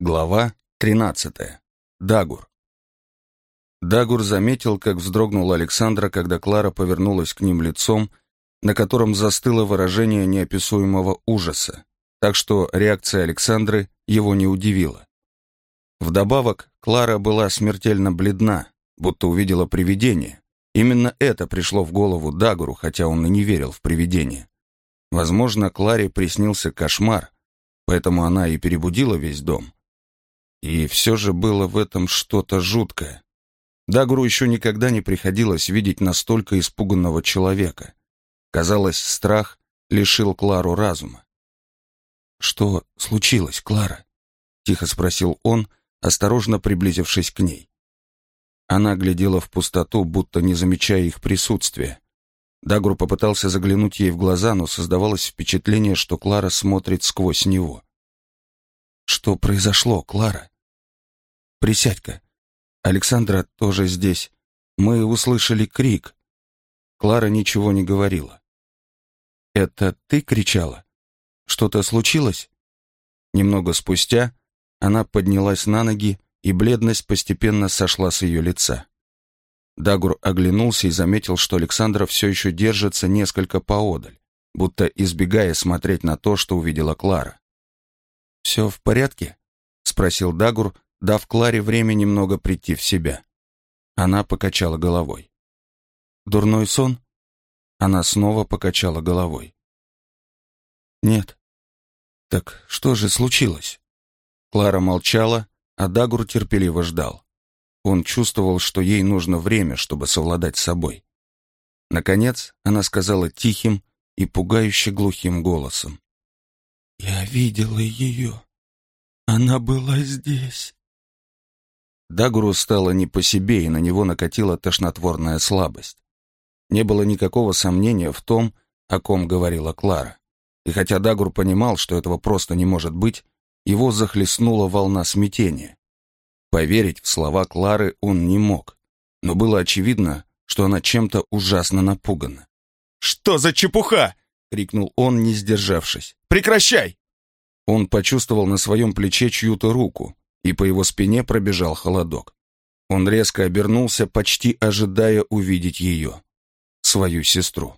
Глава 13. Дагур. Дагур заметил, как вздрогнула Александра, когда Клара повернулась к ним лицом, на котором застыло выражение неописуемого ужаса, так что реакция Александры его не удивила. Вдобавок, Клара была смертельно бледна, будто увидела привидение. Именно это пришло в голову Дагуру, хотя он и не верил в привидение. Возможно, Кларе приснился кошмар, поэтому она и перебудила весь дом. И все же было в этом что-то жуткое. Дагру еще никогда не приходилось видеть настолько испуганного человека. Казалось, страх лишил Клару разума. «Что случилось, Клара?» — тихо спросил он, осторожно приблизившись к ней. Она глядела в пустоту, будто не замечая их присутствия. Дагру попытался заглянуть ей в глаза, но создавалось впечатление, что Клара смотрит сквозь него. Что произошло, Клара? Присядь-ка. Александра тоже здесь. Мы услышали крик. Клара ничего не говорила. Это ты кричала? Что-то случилось? Немного спустя она поднялась на ноги, и бледность постепенно сошла с ее лица. Дагур оглянулся и заметил, что Александра все еще держится несколько поодаль, будто избегая смотреть на то, что увидела Клара. «Все в порядке?» — спросил Дагур, дав Кларе время немного прийти в себя. Она покачала головой. «Дурной сон?» Она снова покачала головой. «Нет». «Так что же случилось?» Клара молчала, а Дагур терпеливо ждал. Он чувствовал, что ей нужно время, чтобы совладать с собой. Наконец, она сказала тихим и пугающе глухим голосом. «Я видела ее. Она была здесь». Дагуру стало не по себе, и на него накатила тошнотворная слабость. Не было никакого сомнения в том, о ком говорила Клара. И хотя Дагур понимал, что этого просто не может быть, его захлестнула волна смятения. Поверить в слова Клары он не мог, но было очевидно, что она чем-то ужасно напугана. «Что за чепуха?» — крикнул он, не сдержавшись. «Прекращай!» Он почувствовал на своем плече чью-то руку, и по его спине пробежал холодок. Он резко обернулся, почти ожидая увидеть ее, свою сестру.